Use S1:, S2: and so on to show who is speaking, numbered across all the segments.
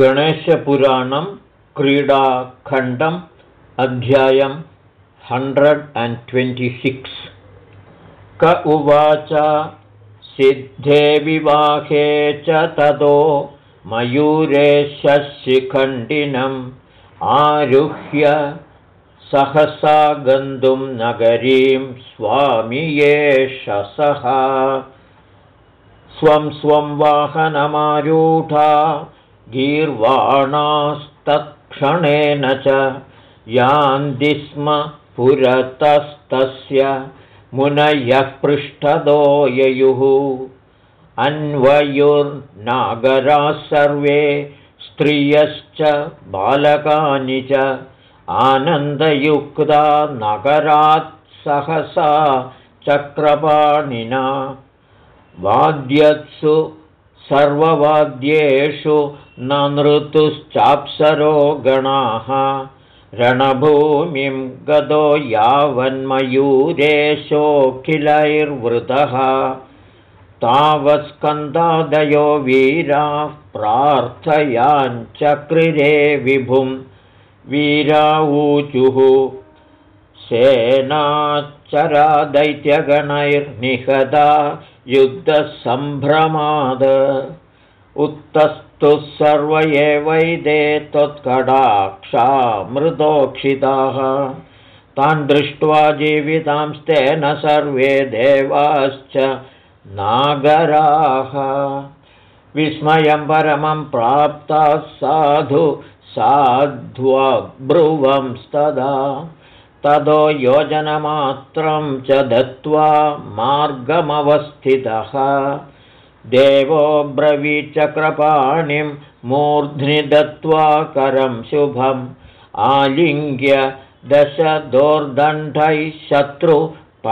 S1: गणेशपुराणं क्रीडाखण्डम् अध्यायं hundred and twenty six क उवाच सिद्धे विवाहे च ततो मयूरेशशिखण्डिनम् आरुह्य सहसा गन्तुं नगरीं स्वामी सः स्वं स्वं वाहनमारूढा गीर्वाणास्तत्क्षणेन च यान्ति स्म पुरतस्तस्य मुनयः पृष्ठदो ययुः। अन्वयुर्नागराः सर्वे स्त्रियश्च बालकानि च आनन्दयुक्ता नगरात् सहसा चक्रपाणिना। वाद्यत्सु सर्ववाद्येषु न नृतुश्चाप्सरो गणाः रणभूमिं गतो यावन्मयूरेशोऽखिलैर्वृतः। तावत्स्कन्दादयो वीराः प्रार्थयाञ्चक्रिरे विभुं वीरावूचुः सेनाच्चरा दैत्यगणैर्निहता युद्धसम्भ्रमाद। उत्तस्तुः सर्व एवैदे त्वत्कडाक्षा मृदोक्षिताः तान् दृष्ट्वा जीवितांस्तेन सर्वे देवाश्च नागराः। विस्मयं परमं प्राप्ताः साधु साध्वब्रुवंस्तदा ततो योजनमात्रं च दत्त्वा मार्गमवस्थितः। देवो ब्रवीचक्रपाणिं मूर्ध्नि दत्त्वा करं शुभम्। आलिङ्ग्य दशदोर्दण्डैः शत्रुपक्षभयङ्करैः।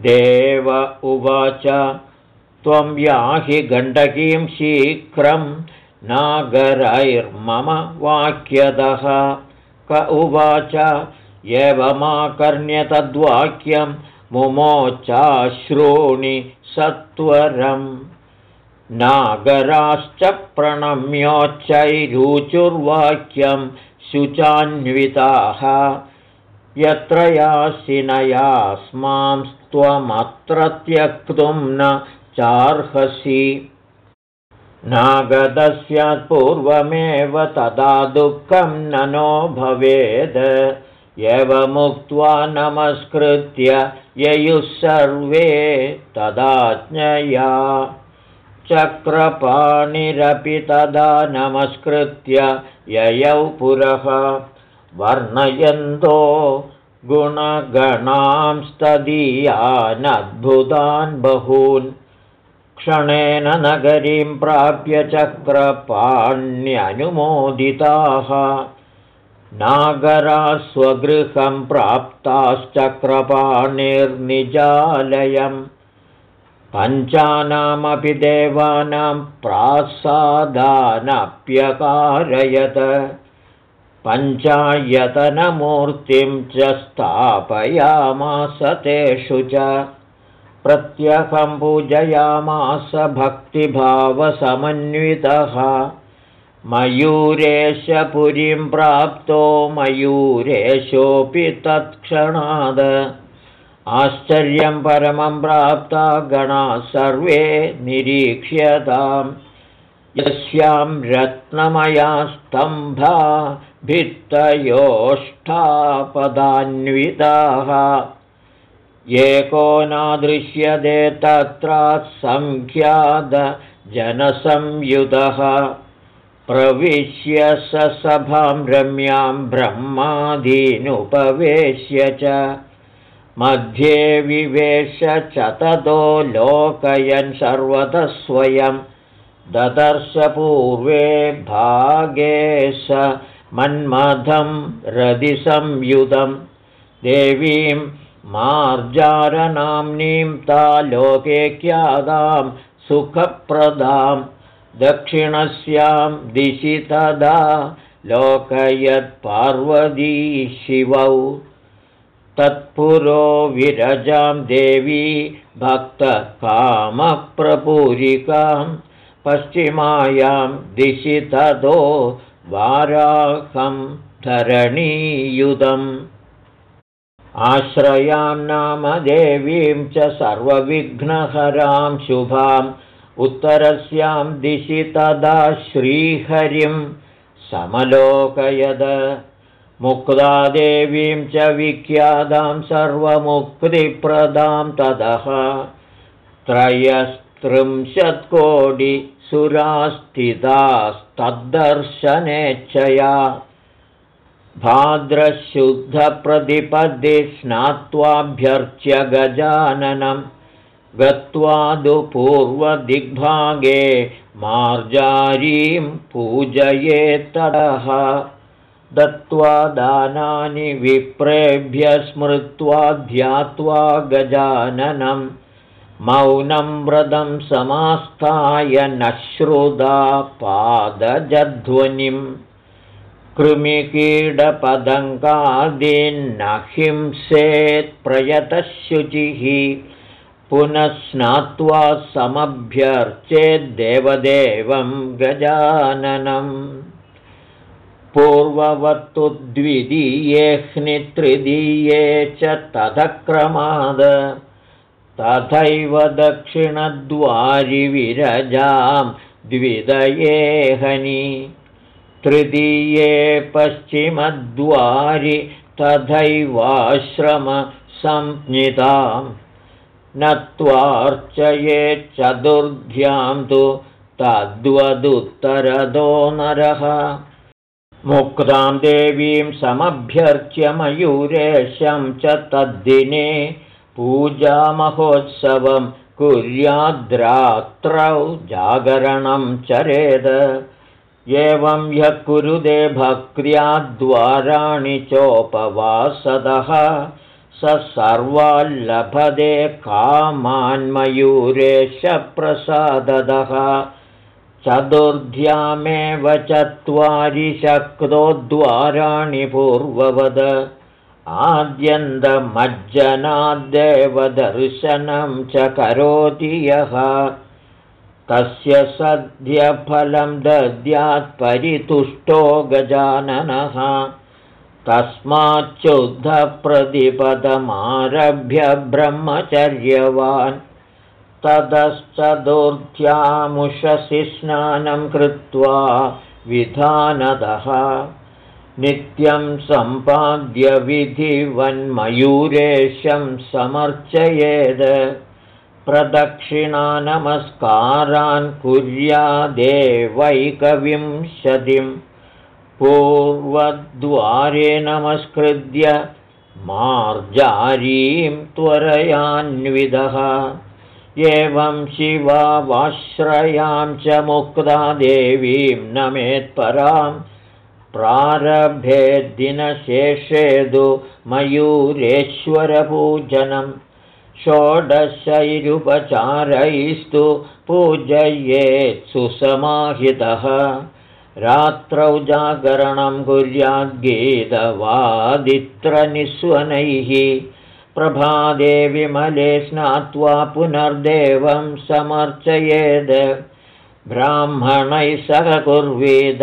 S1: देव उवाच त्वं याहि गण्डकीं शीघ्रं नागरैर्मम वाक्यतः क उवाच। एवमाकर्ण्यतद्वाक्यं मुमोचाश्रूणि सत्वरम् नागराश्च प्रणम्योच्चैरुचुर्वाक्यं शुचान्विताः। यत्र यासिनयास्मांस्त्वमत्र त्यक्तुं न चार्हसि नागदस्यात्पूर्वमेव तदा दुःखं ननो भवेद्। एवमुक्त्वा नमस्कृत्य ययुः सर्वे तदाज्ञया। चक्रपाणिरपि तदा नमस्कृत्य ययौ पुरः। वर्णयन्तो गुणगणांस्तदीयानद्भुतान् बहून् क्षणेन नगरीं प्राप्य चक्रपाण्यनुमोदिताः। नागरास्वगृहं प्राप्ताश्चक्रपाणिर्निजालयम्। पञ्चानामपि देवानां प्रासादानप्यकारयत। पञ्चायतनमूर्तिं च स्थापयामास तेषु च प्रत्यहं पूजयामास भक्तिभावसमन्वितः मयूरेशपुरीं प्राप्तो मयूरेशोऽपि तत्क्षणाद। आश्चर्यं परमं प्राप्ता गणाः सर्वे निरीक्ष्यताम् यस्यां रत्नमया स्तम्भा भित्तयोष्ठापदान्विताः एको नादृश्यते तत्र सङ्ख्यादजनसंयुतः प्रविश्य स सभां रम्यां ब्रह्मादीनुपवेश्य च। मध्ये विवेश च ततो लोकयन् सर्वतः स्वयं। ददर्शपूर्वे भागे स मन्मथं रदिसंयुतं देवीं मार्जारनाम्नीं तालोके ख्यातां सुखप्रदां दक्षिणस्यां दिशि तदा लोकयत्पार्वती शिवौ। तत्पुरो विरजां देवी भक्तकामप्रपूरिकां पश्चिमायां दिशि ततो वाराहं धरणीयुधम् आश्रयां नाम देवीं च सर्वविघ्नहरां शुभाम्। उत्तरस्यां दिशि तदा श्रीहरिं समलोकयद। मुक्तादेवीं च विख्यातां सर्वमुक्तिप्रदां ततः। त्रयस्त्रिंशत्कोटिसुरास्थितास्तद्दर्शनेच्छया भाद्रशुद्धप्रतिपदि स्नात्वाभ्यर्च्य गजाननं पूर्वदिग्भागे मार्जारीं पूजयेत्तडः दत्त्वा दानानि विप्रेभ्य स्मृत्वा ध्यात्वा गजाननं। मौनं व्रतं समास्थाय न श्रुदा पादजध्वनिम् कृमिकीडपदङ्कादीन्न हिंसेत्प्रयतः शुचिः पुनः स्नात्वा समभ्यर्चेद्देवदेवं गजाननम्। पूर्ववत्तु द्वितीयेऽह्नितृतीये च तथक्रमाद तथैव दक्षिणद्वारिविरजां द्विदयेहनि तृतीये पश्चिमद्वारि तथैवाश्रमसंज्ञितां नत्वार्चये चतुर्ध्यां तु तद्वदुत्तरदो नरः मुक्तां देवीं समभ्यर्च्य मयूरेशं च तद्दिने पूजामहोत्सवं कुर्याद्रात्रौ जागरणं चरेद एवं ह्यः कुरुदे भक्त्याद्वाराणि चोपवासदः। स सर्वाल्लभदे कामान्मयूरेशप्रसाददः चतुर्ध्यामेव चत्वारि शक्तोद्वाराणि पूर्ववद। आद्यन्तमज्जनाद्देवदर्शनं च करोति यः तस्य सद्यफलं दद्यात्परितुष्टो गजाननः। तस्माच्चुद्धप्रतिपदमारभ्य ब्रह्मचर्यवान्। ततश्चतुर्थ्यामुषसि स्नानं कृत्वा विधानदः। नित्यं सम्पाद्य विधिवन्मयूरेशं समर्चयेद प्रदक्षिणानमस्कारान् कुर्यादेवैकविंशतिं पूर्वद्वारे नमस्कृत्य मार्जारीं त्वरयान्विदः एवं शिवावाश्रयां च मुक्ता देवीं नमेत्परां प्रारभेद्दिनशेषेदु मयूरेश्वरपूजनं षोडशैरुपचारैस्तु पूजयेत् सुसमाहितः रात्रौ जागरणं कुर्याद्गीतवादित्रनिस्वनैः प्रभादे विमले स्नात्वा पुनर्देवं समर्चयेद्। ब्राह्मणैः सह कुर्वेद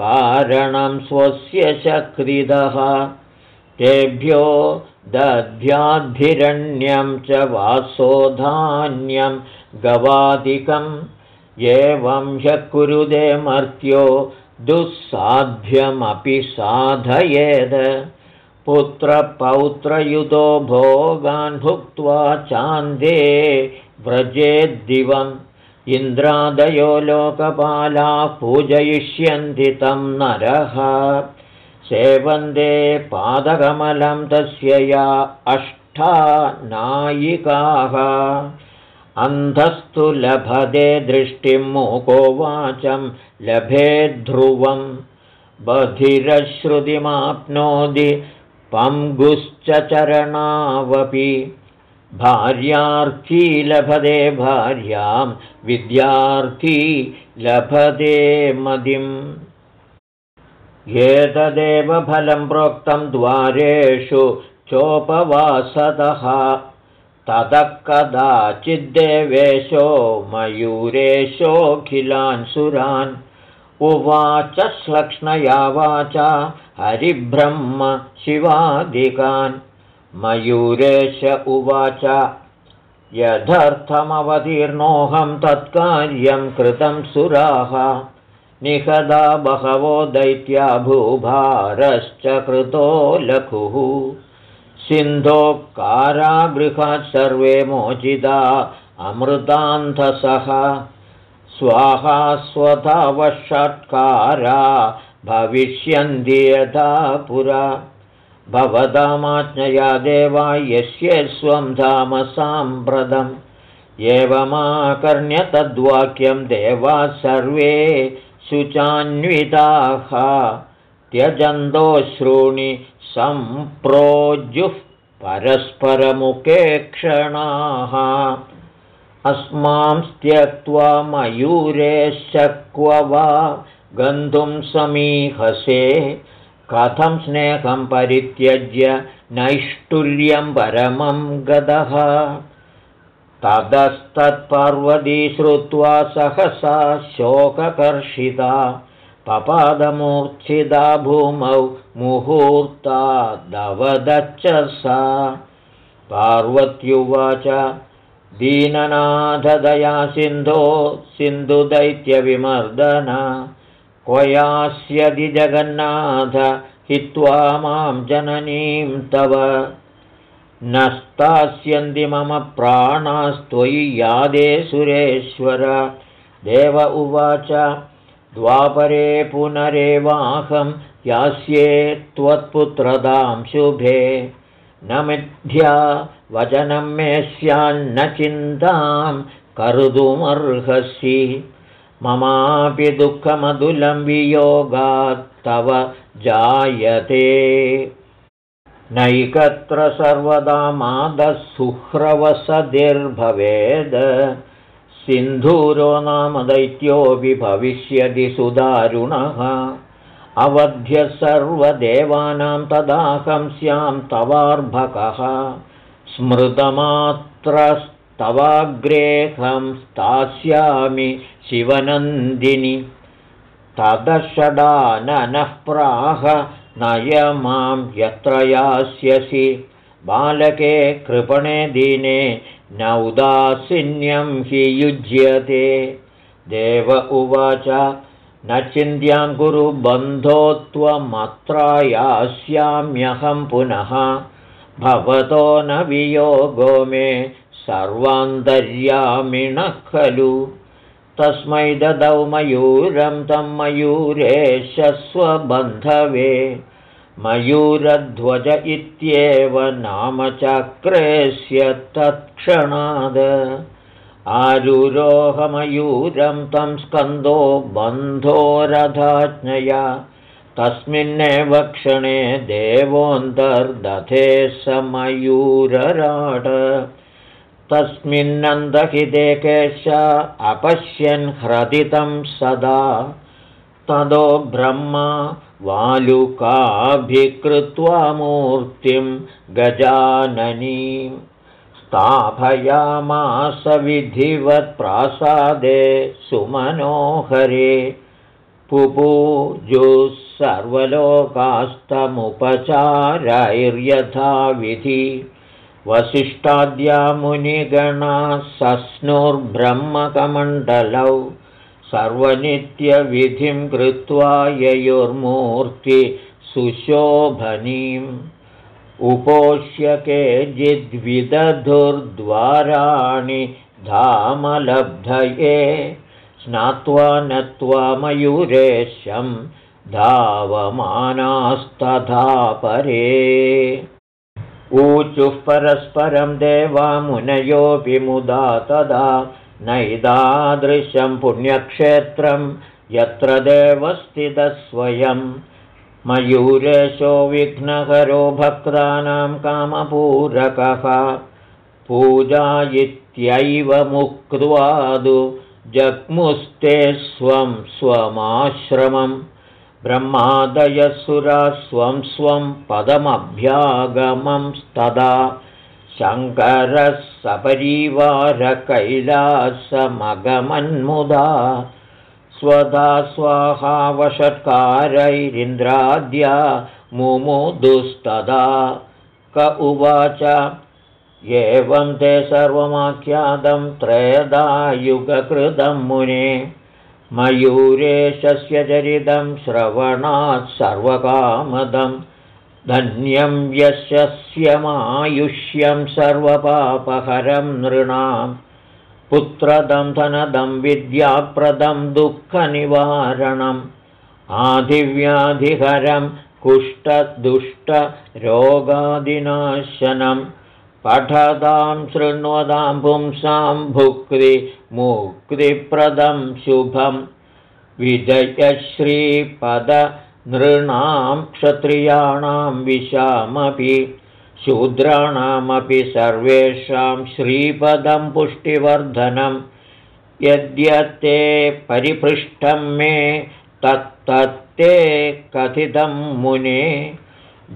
S1: पारणं स्वस्य शक्तिदः। तेभ्यो दध्याद्धिरण्यं च वासोधान्यं गवादिकम् एवं ह्यः कुरुदे मर्त्यो दुःसाध्यमपि साधयेद। पुत्रपौत्रयुतो भोगान् भुक्त्वा चान्दे व्रजेद्दिवम् इन्द्रादयो लोकपालाः पूजयिष्यन्ति तं नरः सेवन्दे पादकमलं तस्य या अष्टा नायिकाः अन्धस्तु लभते दृष्टिं मूको वाचं लभेद्ध्रुवं बधिरश्रुतिमाप्नोति पङ्गुश्च चरणावपि। भार्यार्थी लभते भार्यां विद्यार्थी लभते मदिम् एतदेव फलं प्रोक्तं द्वारेषु चोपवासतः ततः कदाचिद्देवेशो मयूरेशोऽखिलान् सुरान् उवाच श्लक्ष्णया वाचा हरिब्रह्म शिवादिकान्। मयूरेश उवाच यथर्थमवतीर्णोऽहं तत्कार्यं कृतं सुराः निहदा बहवो दैत्या भूभारश्च कृतो लघुः। सिन्धोकारागृहात् सर्वे मोचिता अमृतान्धसः। स्वाहा स्वधावषट्कारा भविष्यन्ति यथा पुरा। भवतामाज्ञया देवा यस्य स्वं धाम साम्प्रतम्। एवमाकर्ण्य तद्वाक्यं देवा सर्वे शुचान्विताः। त्यजन्तोश्रूणि सम्प्रोजुः परस्परमुखे क्षणाः अस्मां त्यक्त्वा मयूरेशक्व वा गन्तुं समीहसे। कथं स्नेहं परित्यज्य नैष्ठुल्यं परमं गतः ततस्तत्पर्वती श्रुत्वा सहसा शोककर्षिता पपादमूर्च्छिता भूमौ मुहूर्ता सा पार्वत्युवाच दीननाथदया सिन्धो सिन्धुदैत्यविमर्दन क्वयास्यदि जगन्नाथ हित्वा मां जननीं तव न स्थास्यन्ति मम प्राणास्त्वयि यादे सुरेश्वर। देव उवाच द्वापरे पुनरेवाहं यास्ये त्वत्पुत्रदां शुभे। न मिथ्या वचनं मे स्यान्न चिन्तां कर्तुमर्हसि ममापि दुःखमधुलं वियोगात् तव जायते नैकत्र सर्वदा मादः सुह्रवसदिर्भवेद् सिन्धूरो नाम दैत्योऽपि भविष्यति सुदारुणः। अवध्य सर्वदेवानां तदाहं स्यां तवार्भकः स्मृतमात्रस्तवाग्रेहं स्थास्यामि शिवनन्दिनि। तदषडाननः प्राह नय मां यत्र यास्यसि। बालके कृपणे दीने नौदासिन्यं हि युज्यते। देव उवाच न चिन्त्यां कुरु बन्धो त्वमत्रायास्याम्यहं पुनः। भवतो न वियोगो मे सर्वान्तर्यामिणः खलु। तस्मै ददौ मयूरं तं मयूरेशस्वबन्धवे मयूरध्वज इत्येव नामचक्रेस्य तत्क्षणाद्। आरुरोहमयूरं तं स्कन्दो बन्धोरथाज्ञया। तस्मिन्नेव क्षणे देवोऽन्तर्दधे स मयूरराट। तस्मिन्नन्दहिते केश अपश्यन् ह्रदितं सदा। तदो ब्रह्मा वालुकाभिकृत्वा मूर्तिं गजाननीं स्थापयामास विधिवत्प्रासादे सुमनोहरे पुपूजुः सर्वलोकास्तमुपचारैर्यथाविधि वसिष्ठाद्यामुनिगणाः सस्नुर्ब्रह्मकमण्डलौ सर्वनित्यविधिं कृत्वा ययोर्मूर्ति सुशोभनीम्। उपोष्य केचिद्विदधुर्द्वाराणि धामलब्धये। स्नात्वा नत्वा मयूरेशं धावमानास्तथा परे। ऊचुः परस्परं देवामुनयोऽपि मुदा तदा नैदादृशं पुण्यक्षेत्रं यत्र देवस्थितस्वयं मयूरेशो विघ्नकरो भक्तानां कामपूरकः पूजा इत्यैव मुक्त्वादु जग्मुस्ते स्वं स्वमाश्रमम् ब्रह्मादयसुरा स्वं स्वं पदमभ्यागमं तदा शङ्करः सपरीवारकैलासमगमन्मुदा स्वधा स्वाहावषत्कारैरिन्द्राद्या मुमुदुस्तदा। क उवाच एवं ते सर्वमाख्यातं त्रेदायुगकृतं मुने। मयूरेशस्य चरितं श्रवणात् सर्वकामदं धन्यं यशस्यमायुष्यं सर्वपापहरं नृणां। पुत्रदं धनदं विद्याप्रदं दुःखनिवारणम्। आधिव्याधिहरं कुष्ठदुष्टरोगादिनाशनं। पठतां शृण्वतां पुंसां भुक्ति मुक्तिप्रदं शुभं विजयश्रीपदनृणां क्षत्रियाणां विशामपि शूद्राणामपि सर्वेषां श्रीपदं पुष्टिवर्धनं। यद्यत्ते परिपृष्ठं मे तत्तत्ते कथितं मुने।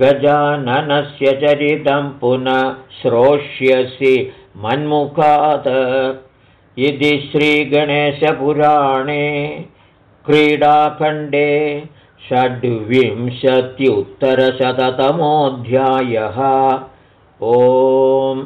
S1: गजाननस्य चरितं पुनः श्रोष्यसि मन्मुखात्। इति श्रीगणेशपुराणे क्रीडाखण्डे षड्विंशत्युत्तरशततमोऽध्यायः। ओम्